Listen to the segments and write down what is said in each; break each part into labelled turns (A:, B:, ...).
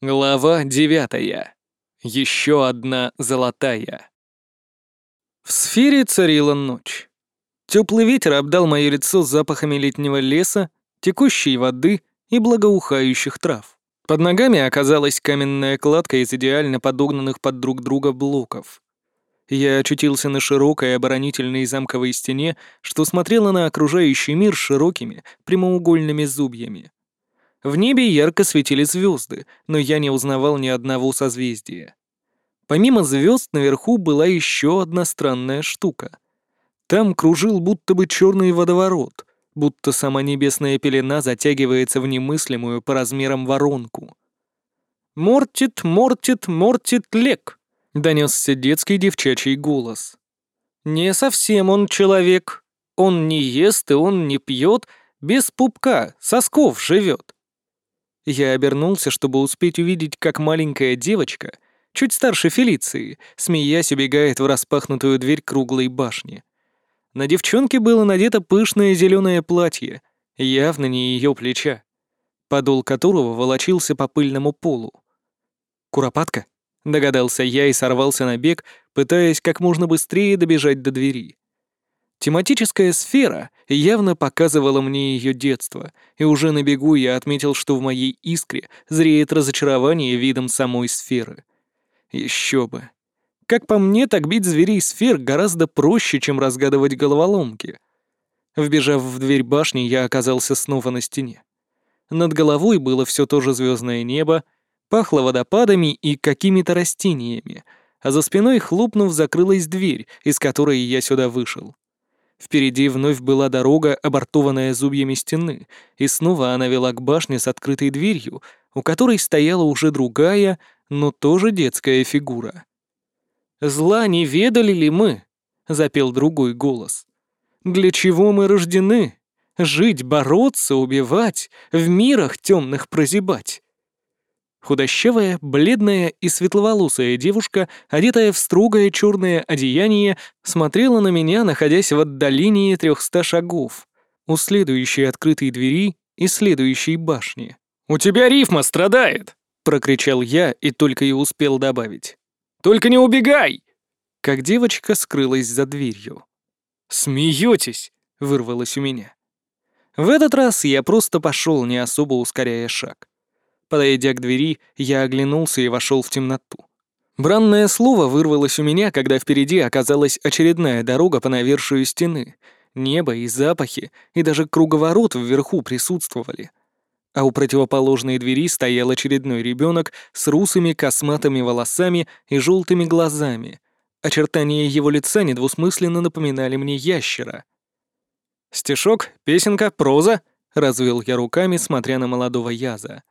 A: Глава девятая. Еще одна золотая. В сфере царила ночь. Теплый ветер обдал мое лицо запахами летнего леса, текущей воды и благоухающих трав. Под ногами оказалась каменная кладка из идеально подогнанных под друг друга блоков. Я очутился на широкой оборонительной замковой стене, что смотрела на окружающий мир широкими прямоугольными зубьями. В небе ярко светили звезды, но я не узнавал ни одного созвездия. Помимо звезд наверху была еще одна странная штука. Там кружил будто бы черный водоворот, будто сама небесная пелена затягивается в немыслимую по размерам воронку. «Мортит, мортит, мортит лек!» — донесся детский девчачий голос. «Не совсем он человек. Он не ест и он не пьет, без пупка, сосков живет. Я обернулся, чтобы успеть увидеть, как маленькая девочка, чуть старше Фелиции, смеясь, убегает в распахнутую дверь круглой башни. На девчонке было надето пышное зеленое платье, явно не ее плеча, подол которого волочился по пыльному полу. «Куропатка?» — догадался я и сорвался на бег, пытаясь как можно быстрее добежать до двери. Тематическая сфера явно показывала мне ее детство, и уже на бегу я отметил, что в моей искре зреет разочарование видом самой сферы. Еще бы. Как по мне, так бить зверей сфер гораздо проще, чем разгадывать головоломки. Вбежав в дверь башни, я оказался снова на стене. Над головой было все то же звездное небо, пахло водопадами и какими-то растениями, а за спиной, хлопнув, закрылась дверь, из которой я сюда вышел. Впереди вновь была дорога, обортованная зубьями стены, и снова она вела к башне с открытой дверью, у которой стояла уже другая, но тоже детская фигура. «Зла не ведали ли мы?» — запел другой голос. «Для чего мы рождены? Жить, бороться, убивать, в мирах темных прозябать?» Худощавая, бледная и светловолосая девушка, одетая в строгое черное одеяние, смотрела на меня, находясь в отдалении трехста шагов, у следующей открытой двери и следующей башни. «У тебя рифма страдает!» — прокричал я и только и успел добавить. «Только не убегай!» Как девочка скрылась за дверью. «Смеетесь!» — вырвалось у меня. В этот раз я просто пошел, не особо ускоряя шаг. Подойдя к двери, я оглянулся и вошел в темноту. Бранное слово вырвалось у меня, когда впереди оказалась очередная дорога по навершию стены. Небо и запахи, и даже круговорот вверху присутствовали. А у противоположной двери стоял очередной ребенок с русыми косматыми волосами и желтыми глазами. Очертания его лица недвусмысленно напоминали мне ящера. «Стишок, песенка, проза?» — развел я руками, смотря на молодого Яза.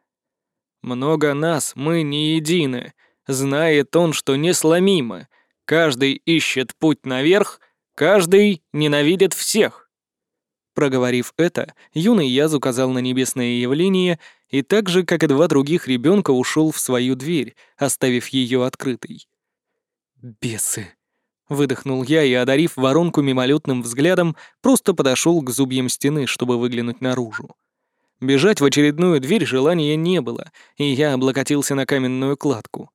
A: Много нас, мы не едины. Знает он, что не сломимы. Каждый ищет путь наверх, каждый ненавидит всех. Проговорив это, юный Яз указал на небесное явление и так же, как и два других ребенка, ушел в свою дверь, оставив ее открытой. «Бесы!» — выдохнул я и, одарив воронку мимолетным взглядом, просто подошел к зубьям стены, чтобы выглянуть наружу. Бежать в очередную дверь желания не было, и я облокотился на каменную кладку.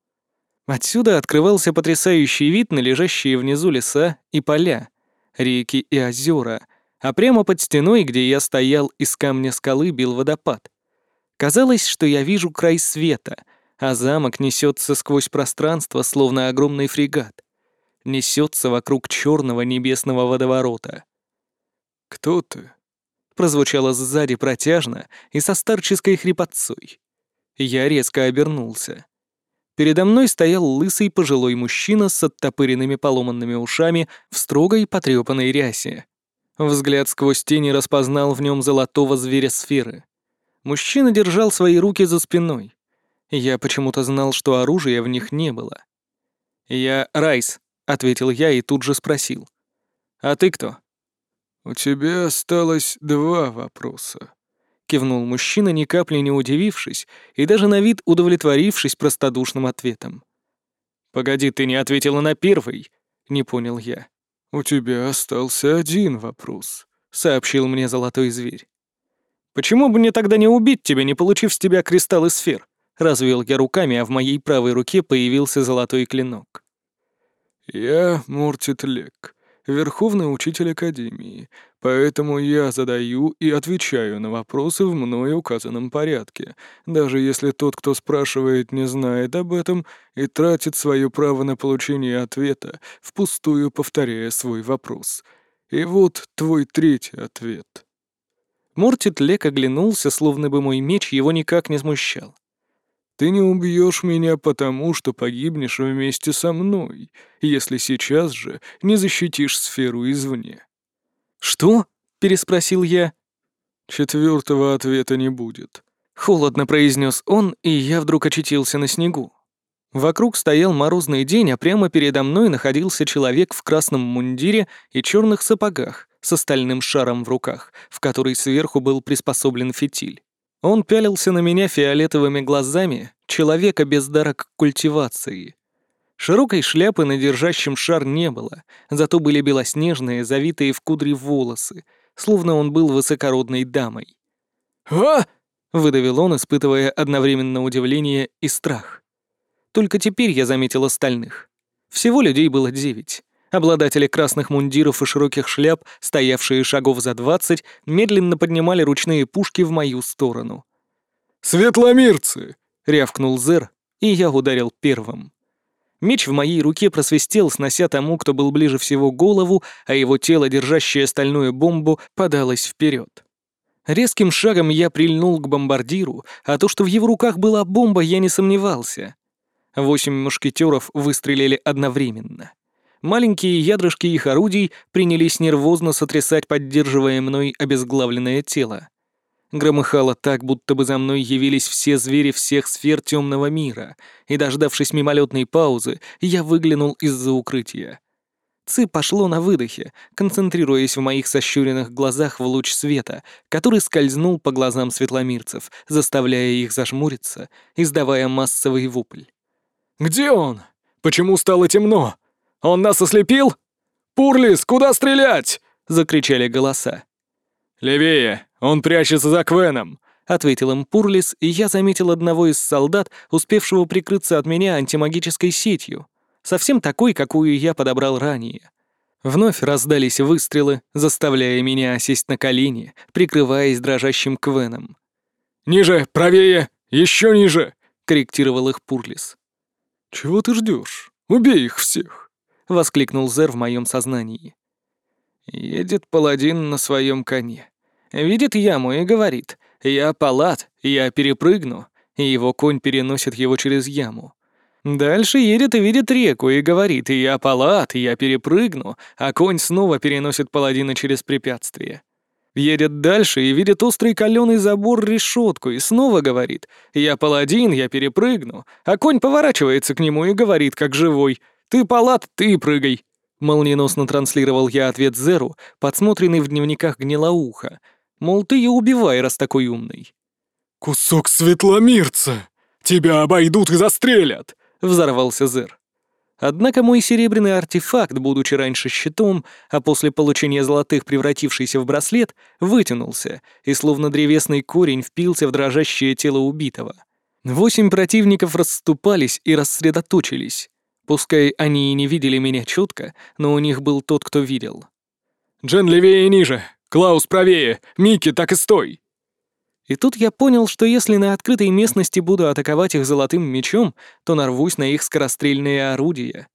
A: Отсюда открывался потрясающий вид на лежащие внизу леса и поля, реки и озера, а прямо под стеной, где я стоял, из камня скалы бил водопад. Казалось, что я вижу край света, а замок несется сквозь пространство, словно огромный фрегат. Несется вокруг черного небесного водоворота. «Кто ты?» Прозвучало сзади протяжно и со старческой хрипотцой. Я резко обернулся. Передо мной стоял лысый пожилой мужчина с оттопыренными поломанными ушами в строгой потрёпанной рясе. Взгляд сквозь тени распознал в нем золотого зверя сферы. Мужчина держал свои руки за спиной. Я почему-то знал, что оружия в них не было. «Я Райс», — ответил я и тут же спросил. «А ты кто?»
B: «У тебя осталось два вопроса», — кивнул мужчина, ни капли не удивившись и даже на вид удовлетворившись простодушным ответом.
A: «Погоди, ты не ответила на первый», — не понял я.
B: «У тебя остался один вопрос», — сообщил мне золотой зверь.
A: «Почему бы мне тогда не убить тебя, не получив с тебя кристаллы сфер?» — Развел я руками, а в моей правой руке появился золотой клинок.
B: «Я Мортит Лек, верховный учитель Академии, поэтому я задаю и отвечаю на вопросы в мной указанном порядке, даже если тот, кто спрашивает, не знает об этом и тратит свое право на получение ответа, впустую повторяя свой вопрос. И вот твой третий ответ».
A: Мортит Лек оглянулся, словно бы мой меч его никак не смущал.
B: Ты не убьешь меня потому, что погибнешь вместе со мной, если сейчас же не защитишь сферу извне».
A: «Что?» — переспросил я.
B: «Четвертого ответа не будет», —
A: холодно произнес он, и я вдруг очутился на снегу. Вокруг стоял морозный день, а прямо передо мной находился человек в красном мундире и черных сапогах с остальным шаром в руках, в который сверху был приспособлен фитиль. Он пялился на меня фиолетовыми глазами человека без дара к культивации. Широкой шляпы на держащем шар не было, зато были белоснежные, завитые в кудри волосы, словно он был высокородной дамой.
B: «А!»
A: — выдавил он, испытывая одновременно удивление и страх. Только теперь я заметил остальных. Всего людей было девять. Обладатели красных мундиров и широких шляп, стоявшие шагов за двадцать, медленно поднимали ручные пушки в мою сторону.
B: «Светломирцы!» — рявкнул Зер, и я ударил первым.
A: Меч в моей руке просвистел, снося тому, кто был ближе всего голову, а его тело, держащее стальную бомбу, подалось вперед. Резким шагом я прильнул к бомбардиру, а то, что в его руках была бомба, я не сомневался. Восемь мушкетеров выстрелили одновременно. Маленькие ядрышки их орудий принялись нервозно сотрясать поддерживая мной обезглавленное тело. Громыхало так, будто бы за мной явились все звери всех сфер темного мира, и, дождавшись мимолетной паузы, я выглянул из-за укрытия. Ци пошло на выдохе, концентрируясь в моих сощуренных глазах в луч света, который скользнул по глазам светломирцев, заставляя их зажмуриться, издавая массовый вопль.
B: «Где он? Почему стало темно?» «Он нас ослепил? Пурлис, куда стрелять?» — закричали голоса. «Левее, он прячется за Квеном», — ответил им Пурлис, и я заметил одного из солдат, успевшего прикрыться от меня антимагической сетью, совсем такой, какую я подобрал ранее. Вновь раздались выстрелы, заставляя меня сесть на колени, прикрываясь дрожащим Квеном. «Ниже, правее, еще ниже!» — корректировал их Пурлис.
A: «Чего ты ждешь?
B: Убей их всех!»
A: — воскликнул Зер в моем сознании. Едет паладин на своем коне. Видит яму и говорит «Я палат, я перепрыгну», и его конь переносит его через яму. Дальше едет и видит реку и говорит «Я палат, я перепрыгну», а конь снова переносит паладина через препятствие. Едет дальше и видит острый каленый забор решетку и снова говорит «Я паладин, я перепрыгну», а конь поворачивается к нему и говорит как живой «Ты палат, ты прыгай!» Молниеносно транслировал я ответ Зеру, подсмотренный в дневниках гнилоуха. Мол, ты ее убивай, раз такой умный.
B: «Кусок светломирца! Тебя обойдут и застрелят!» — взорвался Зер.
A: Однако мой серебряный артефакт, будучи раньше щитом, а после получения золотых превратившийся в браслет, вытянулся и словно древесный корень впился в дрожащее тело убитого. Восемь противников расступались и рассредоточились. Пускай они и не видели меня чутко, но у них был тот, кто видел.
B: «Джен левее и ниже! Клаус правее! Микки, так и стой!»
A: И тут я понял, что если на открытой местности буду атаковать их золотым мечом, то нарвусь на их скорострельные орудия.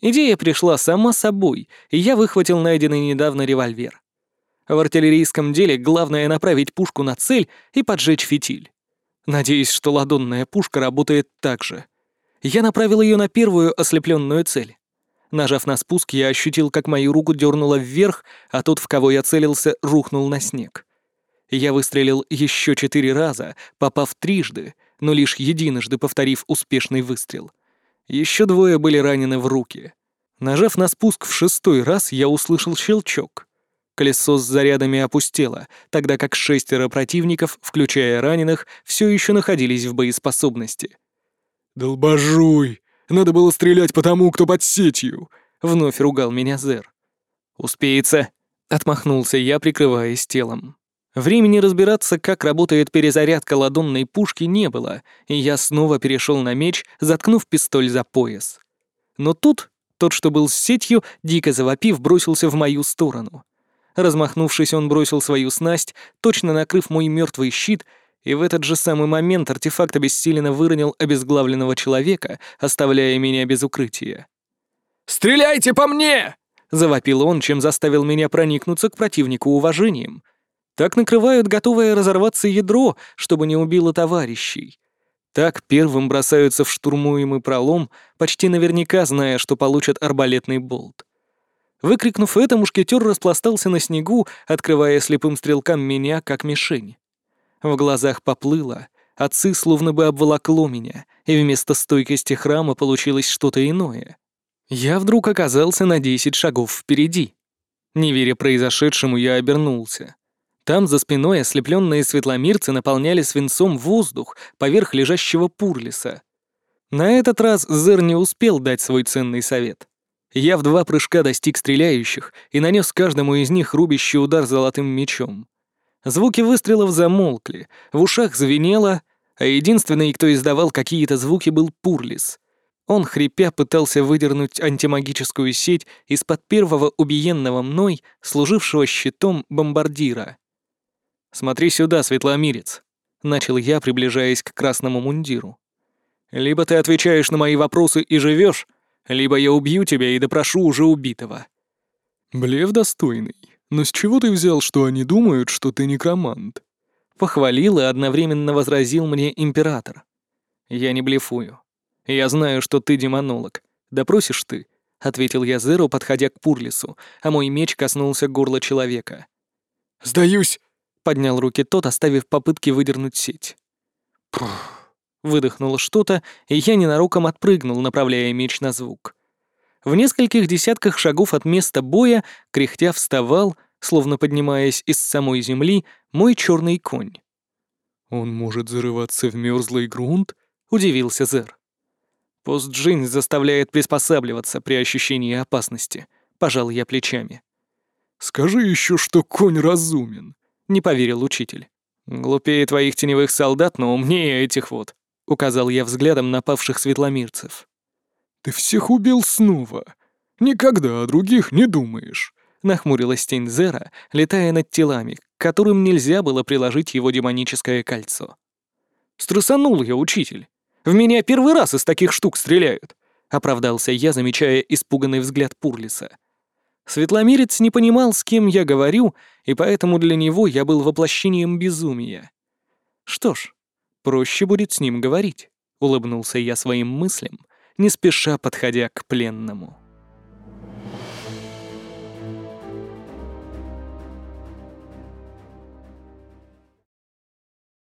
A: Идея пришла сама собой, и я выхватил найденный недавно револьвер. В артиллерийском деле главное направить пушку на цель и поджечь фитиль. Надеюсь, что ладонная пушка работает так же. Я направил ее на первую ослепленную цель. Нажав на спуск, я ощутил, как мою руку дернуло вверх, а тот, в кого я целился, рухнул на снег. Я выстрелил еще четыре раза, попав трижды, но лишь единожды повторив успешный выстрел. Еще двое были ранены в руки. Нажав на спуск в шестой раз, я услышал щелчок. Колесо с зарядами опустело, тогда как шестеро противников, включая раненых, все еще находились в боеспособности.
B: «Долбожуй! Надо было стрелять по тому, кто под сетью!» — вновь ругал меня Зер.
A: «Успеется!» — отмахнулся я, прикрываясь телом. Времени разбираться, как работает перезарядка ладонной пушки, не было, и я снова перешел на меч, заткнув пистоль за пояс. Но тут тот, что был с сетью, дико завопив, бросился в мою сторону. Размахнувшись, он бросил свою снасть, точно накрыв мой мертвый щит, и в этот же самый момент артефакт обессиленно выронил обезглавленного человека, оставляя меня без укрытия.
B: «Стреляйте по мне!» — завопил он, чем заставил меня проникнуться к противнику уважением. Так накрывают готовое разорваться ядро, чтобы не убило товарищей. Так первым бросаются в штурмуемый пролом, почти наверняка зная, что получат арбалетный болт. Выкрикнув это, мушкетер распластался на снегу, открывая слепым стрелкам меня как мишень. В глазах поплыло, отцы словно бы обволокло меня, и вместо стойкости храма получилось что-то иное. Я вдруг оказался на десять шагов впереди. Не веря произошедшему, я обернулся. Там за спиной ослепленные светломирцы наполняли свинцом воздух поверх лежащего пурлиса. На этот раз Зер не успел дать свой ценный совет. Я в два прыжка достиг стреляющих и нанес каждому из них рубящий удар золотым мечом. Звуки выстрелов замолкли, в ушах звенело, а единственный, кто издавал какие-то звуки, был Пурлис. Он, хрипя, пытался выдернуть антимагическую сеть из-под первого убиенного мной, служившего щитом бомбардира. «Смотри сюда, светломирец», — начал я, приближаясь к красному мундиру. «Либо ты отвечаешь на мои вопросы и живешь, либо я убью тебя и допрошу уже убитого». «Блев достойный. Но с чего ты взял, что они думают, что ты некромант?»
A: Похвалил и одновременно возразил мне император. «Я не блефую. Я знаю, что ты демонолог. Допросишь ты?» — ответил я Зеру, подходя к Пурлису, а мой меч коснулся горла человека.
B: «Сдаюсь!»
A: Поднял руки тот, оставив попытки выдернуть сеть. Пух. Выдохнуло что-то, и я ненароком отпрыгнул, направляя меч на звук. В нескольких десятках шагов от места боя, кряхтя вставал, словно поднимаясь из самой земли, мой черный конь.
B: «Он может зарываться в мерзлый грунт?» — удивился Зер.
A: «Постджин заставляет приспосабливаться при ощущении опасности», — пожал я плечами.
B: «Скажи еще, что конь разумен»,
A: не поверил учитель. «Глупее твоих теневых солдат, но умнее этих вот», — указал я взглядом на павших светломирцев.
B: «Ты всех убил снова. Никогда о других не думаешь», — нахмурилась тень Зера, летая над телами, которым нельзя было приложить его демоническое кольцо.
A: «Стрессанул я, учитель. В меня первый раз из таких штук стреляют», — оправдался я, замечая испуганный взгляд Пурлиса. Светломирец не понимал, с кем я говорю, и поэтому для него я был воплощением безумия. Что ж, проще будет с ним говорить, улыбнулся я своим мыслям, не спеша подходя к пленному.